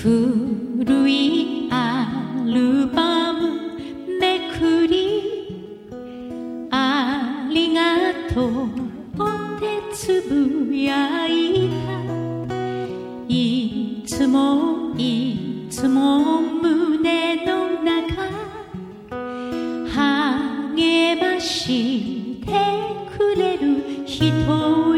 古いアルバムめくりありがとうってつぶやいた。いつもいつも胸の中励ましてくれる人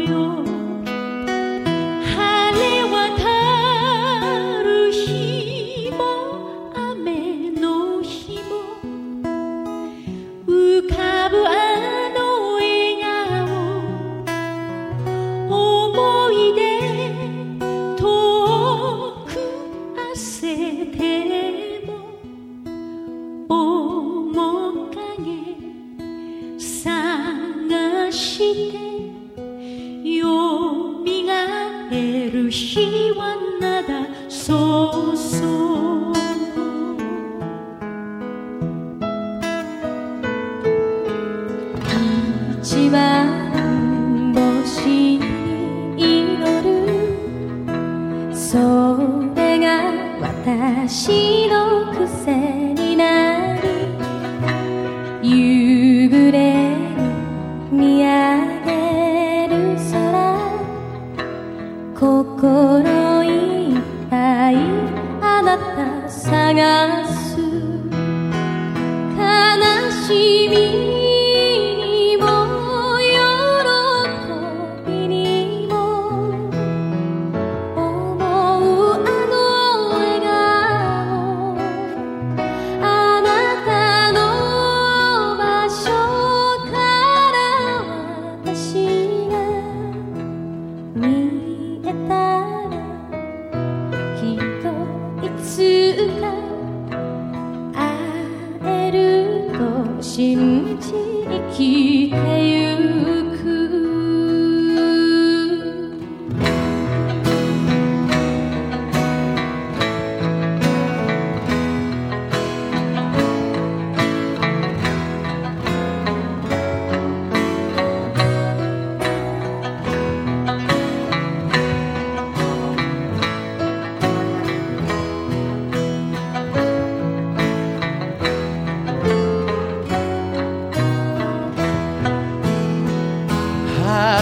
してよみがえる日はなだそうそう一番星に祈るそれが私の癖にた探す。悲しい。信じ生きてゆく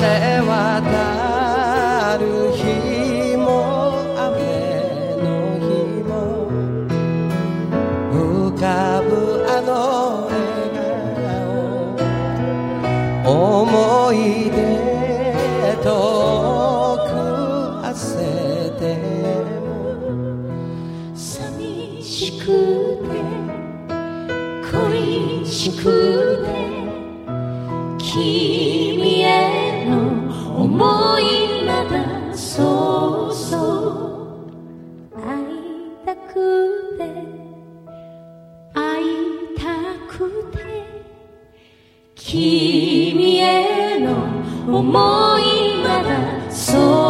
れ渡る日も雨の日も浮かぶあの笑顔思い出遠く汗でも寂しくて恋しくて君くて君への想いまだそう